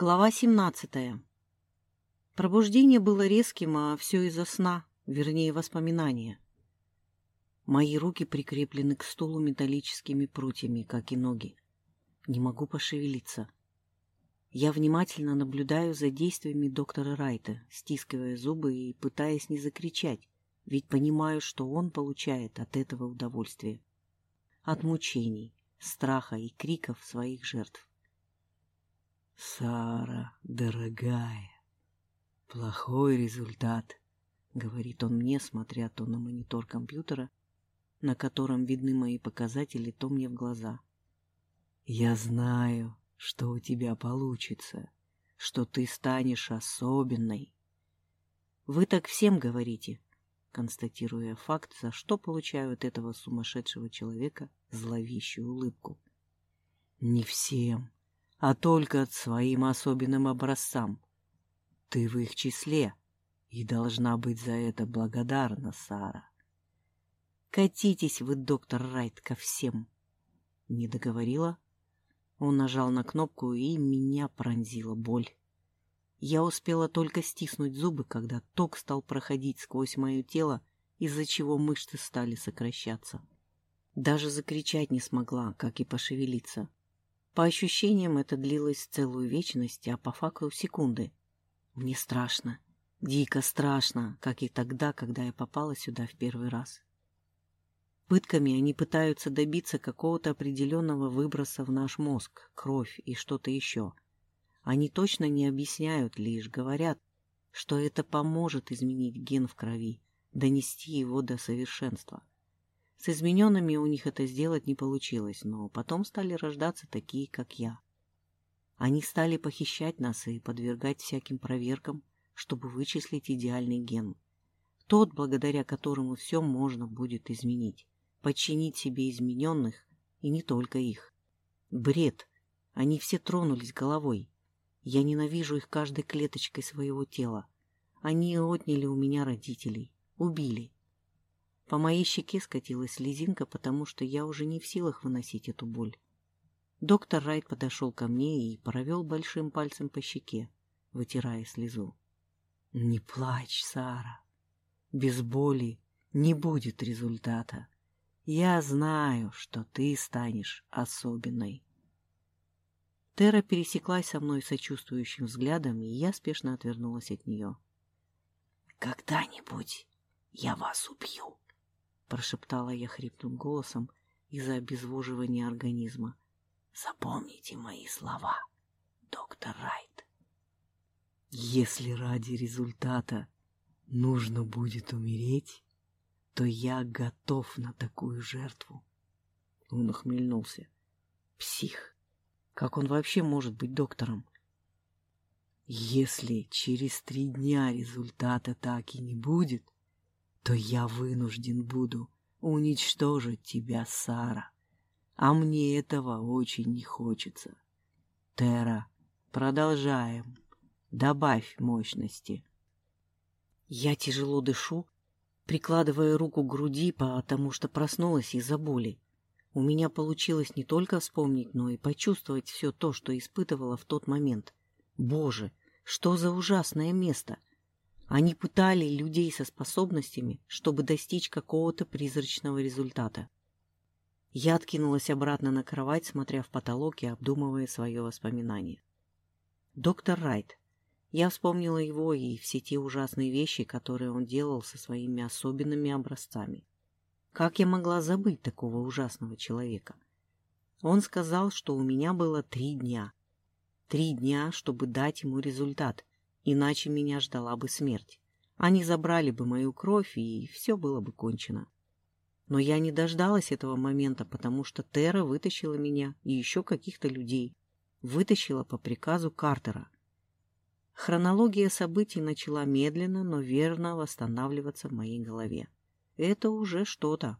Глава 17. Пробуждение было резким, а все из-за сна, вернее, воспоминания. Мои руки прикреплены к стулу металлическими прутьями, как и ноги. Не могу пошевелиться. Я внимательно наблюдаю за действиями доктора Райта, стискивая зубы и пытаясь не закричать, ведь понимаю, что он получает от этого удовольствие. От мучений, страха и криков своих жертв. «Сара, дорогая, плохой результат», — говорит он мне, смотря то на монитор компьютера, на котором видны мои показатели, то мне в глаза. «Я знаю, что у тебя получится, что ты станешь особенной». «Вы так всем говорите», констатируя факт, за что получаю от этого сумасшедшего человека зловещую улыбку. «Не всем», а только своим особенным образцам. Ты в их числе и должна быть за это благодарна, Сара. Катитесь вы, доктор Райт, ко всем. Не договорила? Он нажал на кнопку, и меня пронзила боль. Я успела только стиснуть зубы, когда ток стал проходить сквозь мое тело, из-за чего мышцы стали сокращаться. Даже закричать не смогла, как и пошевелиться. По ощущениям это длилось целую вечность, а по факту секунды. Мне страшно, дико страшно, как и тогда, когда я попала сюда в первый раз. Пытками они пытаются добиться какого-то определенного выброса в наш мозг, кровь и что-то еще. Они точно не объясняют, лишь говорят, что это поможет изменить ген в крови, донести его до совершенства. С измененными у них это сделать не получилось, но потом стали рождаться такие, как я. Они стали похищать нас и подвергать всяким проверкам, чтобы вычислить идеальный ген. Тот, благодаря которому все можно будет изменить, подчинить себе измененных, и не только их. Бред. Они все тронулись головой. Я ненавижу их каждой клеточкой своего тела. Они отняли у меня родителей, убили, по моей щеке скатилась слезинка, потому что я уже не в силах выносить эту боль. Доктор Райт подошел ко мне и провел большим пальцем по щеке, вытирая слезу. — Не плачь, Сара. Без боли не будет результата. Я знаю, что ты станешь особенной. Тера пересеклась со мной сочувствующим взглядом, и я спешно отвернулась от нее. — Когда-нибудь я вас убью, — прошептала я хрипным голосом из-за обезвоживания организма. «Запомните мои слова, доктор Райт. Если ради результата нужно будет умереть, то я готов на такую жертву». Он ухмыльнулся. «Псих! Как он вообще может быть доктором?» «Если через три дня результата так и не будет, — то я вынужден буду уничтожить тебя, Сара. А мне этого очень не хочется. Тера, продолжаем. Добавь мощности. Я тяжело дышу, прикладывая руку к груди, потому что проснулась из-за боли. У меня получилось не только вспомнить, но и почувствовать все то, что испытывала в тот момент. Боже, что за ужасное место! Они пытали людей со способностями, чтобы достичь какого-то призрачного результата. Я откинулась обратно на кровать, смотря в потолок и обдумывая свое воспоминание. Доктор Райт. Я вспомнила его и все те ужасные вещи, которые он делал со своими особенными образцами. Как я могла забыть такого ужасного человека? Он сказал, что у меня было три дня. Три дня, чтобы дать ему результат, Иначе меня ждала бы смерть. Они забрали бы мою кровь, и все было бы кончено. Но я не дождалась этого момента, потому что Тера вытащила меня и еще каких-то людей. Вытащила по приказу Картера. Хронология событий начала медленно, но верно восстанавливаться в моей голове. Это уже что-то.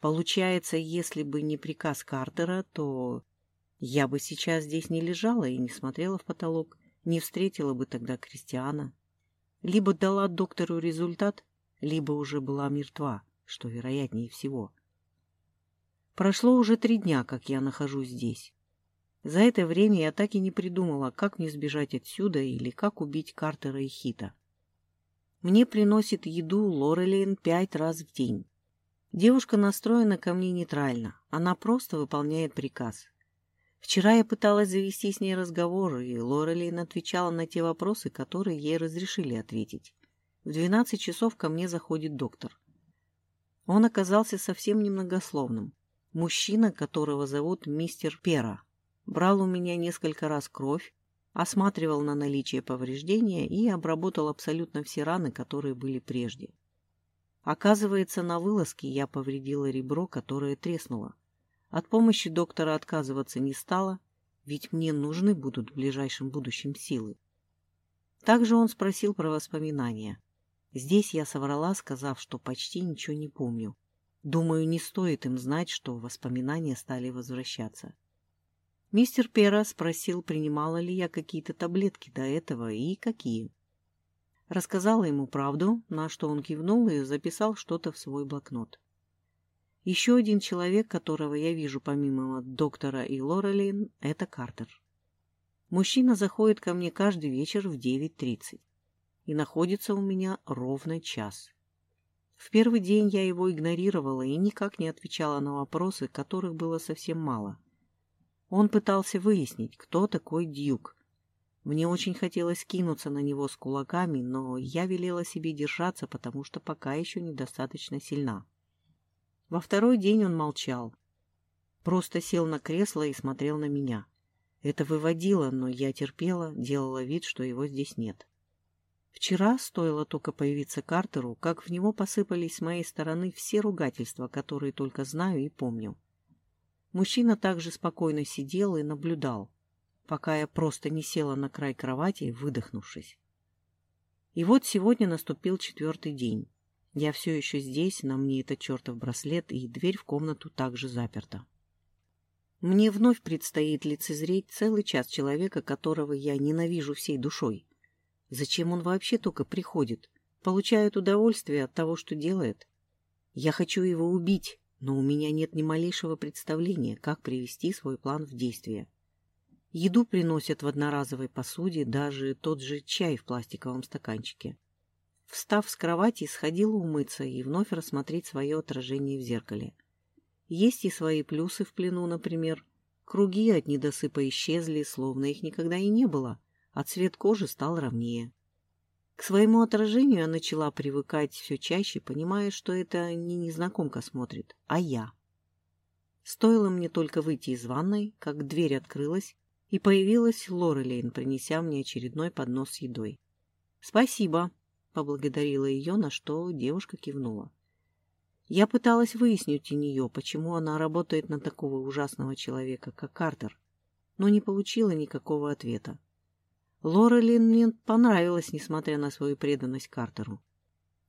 Получается, если бы не приказ Картера, то я бы сейчас здесь не лежала и не смотрела в потолок не встретила бы тогда Кристиана. Либо дала доктору результат, либо уже была мертва, что вероятнее всего. Прошло уже три дня, как я нахожусь здесь. За это время я так и не придумала, как мне сбежать отсюда или как убить Картера и Хита. Мне приносит еду Лорелейн пять раз в день. Девушка настроена ко мне нейтрально, она просто выполняет приказ. Вчера я пыталась завести с ней разговор, и Лорелейн отвечала на те вопросы, которые ей разрешили ответить. В двенадцать часов ко мне заходит доктор. Он оказался совсем немногословным. Мужчина, которого зовут мистер Пера, брал у меня несколько раз кровь, осматривал на наличие повреждения и обработал абсолютно все раны, которые были прежде. Оказывается, на вылазке я повредила ребро, которое треснуло. От помощи доктора отказываться не стала, ведь мне нужны будут в ближайшем будущем силы. Также он спросил про воспоминания. Здесь я соврала, сказав, что почти ничего не помню. Думаю, не стоит им знать, что воспоминания стали возвращаться. Мистер Пера спросил, принимала ли я какие-то таблетки до этого и какие. Рассказала ему правду, на что он кивнул и записал что-то в свой блокнот. Еще один человек, которого я вижу помимо доктора и Лорелин, это Картер. Мужчина заходит ко мне каждый вечер в 9.30 и находится у меня ровно час. В первый день я его игнорировала и никак не отвечала на вопросы, которых было совсем мало. Он пытался выяснить, кто такой Дьюк. Мне очень хотелось кинуться на него с кулаками, но я велела себе держаться, потому что пока еще недостаточно сильна. Во второй день он молчал. Просто сел на кресло и смотрел на меня. Это выводило, но я терпела, делала вид, что его здесь нет. Вчера, стоило только появиться Картеру, как в него посыпались с моей стороны все ругательства, которые только знаю и помню. Мужчина также спокойно сидел и наблюдал, пока я просто не села на край кровати, выдохнувшись. И вот сегодня наступил четвертый день. Я все еще здесь, на мне этот чертов браслет, и дверь в комнату также заперта. Мне вновь предстоит лицезреть целый час человека, которого я ненавижу всей душой. Зачем он вообще только приходит? Получает удовольствие от того, что делает? Я хочу его убить, но у меня нет ни малейшего представления, как привести свой план в действие. Еду приносят в одноразовой посуде, даже тот же чай в пластиковом стаканчике. Встав с кровати, сходила умыться и вновь рассмотреть свое отражение в зеркале. Есть и свои плюсы в плену, например. Круги от недосыпа исчезли, словно их никогда и не было, а цвет кожи стал ровнее. К своему отражению я начала привыкать все чаще, понимая, что это не незнакомка смотрит, а я. Стоило мне только выйти из ванной, как дверь открылась, и появилась Лорелейн, принеся мне очередной поднос с едой. «Спасибо», Поблагодарила ее, на что девушка кивнула. Я пыталась выяснить у нее, почему она работает на такого ужасного человека, как Картер, но не получила никакого ответа. Лорелин мне понравилась, несмотря на свою преданность Картеру.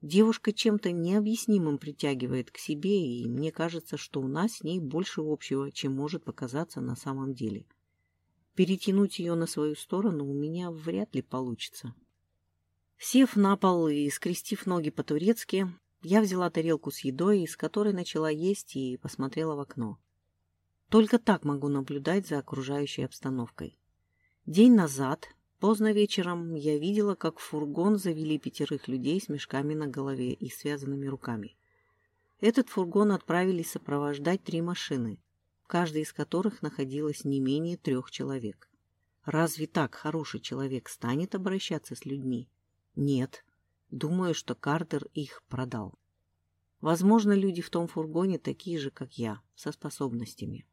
Девушка чем-то необъяснимым притягивает к себе, и мне кажется, что у нас с ней больше общего, чем может показаться на самом деле. Перетянуть ее на свою сторону у меня вряд ли получится. Сев на пол и скрестив ноги по-турецки, я взяла тарелку с едой, из которой начала есть и посмотрела в окно. Только так могу наблюдать за окружающей обстановкой. День назад, поздно вечером, я видела, как в фургон завели пятерых людей с мешками на голове и связанными руками. Этот фургон отправились сопровождать три машины, в каждой из которых находилось не менее трех человек. Разве так хороший человек станет обращаться с людьми? Нет. Думаю, что Картер их продал. Возможно, люди в том фургоне такие же, как я, со способностями.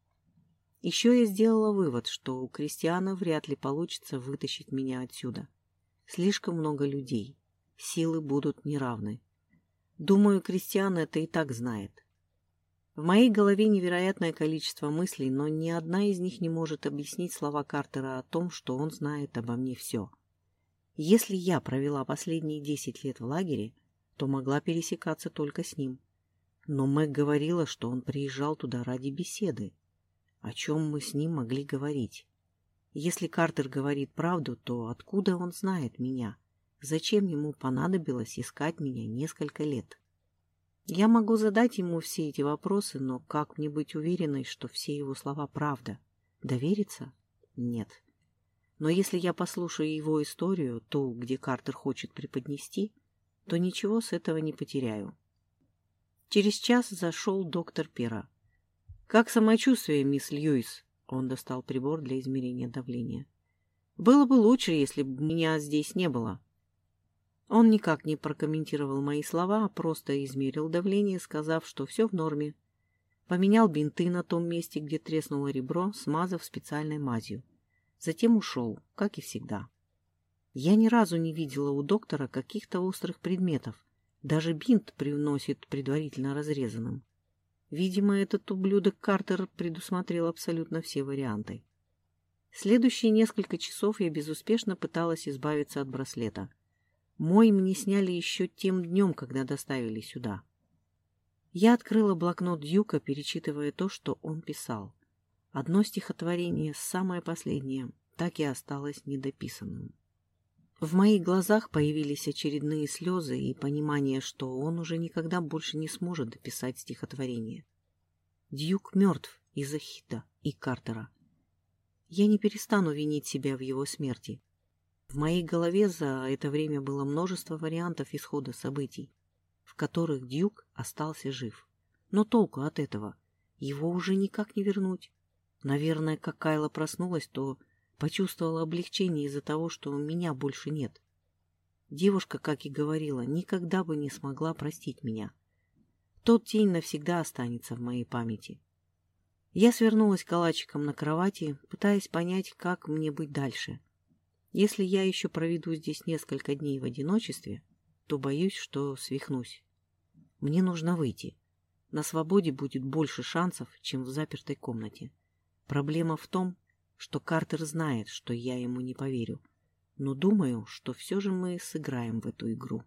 Еще я сделала вывод, что у Кристиана вряд ли получится вытащить меня отсюда. Слишком много людей. Силы будут неравны. Думаю, Кристиан это и так знает. В моей голове невероятное количество мыслей, но ни одна из них не может объяснить слова Картера о том, что он знает обо мне все. Если я провела последние десять лет в лагере, то могла пересекаться только с ним. Но Мэг говорила, что он приезжал туда ради беседы. О чем мы с ним могли говорить? Если Картер говорит правду, то откуда он знает меня? Зачем ему понадобилось искать меня несколько лет? Я могу задать ему все эти вопросы, но как мне быть уверенной, что все его слова правда? Довериться? Нет. Но если я послушаю его историю, ту, где Картер хочет преподнести, то ничего с этого не потеряю. Через час зашел доктор Пера. «Как самочувствие, мисс Льюис?» Он достал прибор для измерения давления. «Было бы лучше, если бы меня здесь не было». Он никак не прокомментировал мои слова, а просто измерил давление, сказав, что все в норме. Поменял бинты на том месте, где треснуло ребро, смазав специальной мазью. Затем ушел, как и всегда. Я ни разу не видела у доктора каких-то острых предметов. Даже бинт приносит предварительно разрезанным. Видимо, этот ублюдок Картер предусмотрел абсолютно все варианты. Следующие несколько часов я безуспешно пыталась избавиться от браслета — мой мне сняли еще тем днем, когда доставили сюда. Я открыла блокнот Дьюка, перечитывая то, что он писал. Одно стихотворение, самое последнее, так и осталось недописанным. В моих глазах появились очередные слезы и понимание, что он уже никогда больше не сможет дописать стихотворение. Дьюк мертв из-за Хита и Картера. Я не перестану винить себя в его смерти. В моей голове за это время было множество вариантов исхода событий, в которых Дюк остался жив. Но толку от этого? Его уже никак не вернуть. Наверное, как Кайла проснулась, то почувствовала облегчение из-за того, что меня больше нет. Девушка, как и говорила, никогда бы не смогла простить меня. Тот день навсегда останется в моей памяти. Я свернулась калачиком на кровати, пытаясь понять, как мне быть дальше — если я еще проведу здесь несколько дней в одиночестве, то боюсь, что свихнусь. Мне нужно выйти. На свободе будет больше шансов, чем в запертой комнате. Проблема в том, что Картер знает, что я ему не поверю. Но думаю, что все же мы сыграем в эту игру.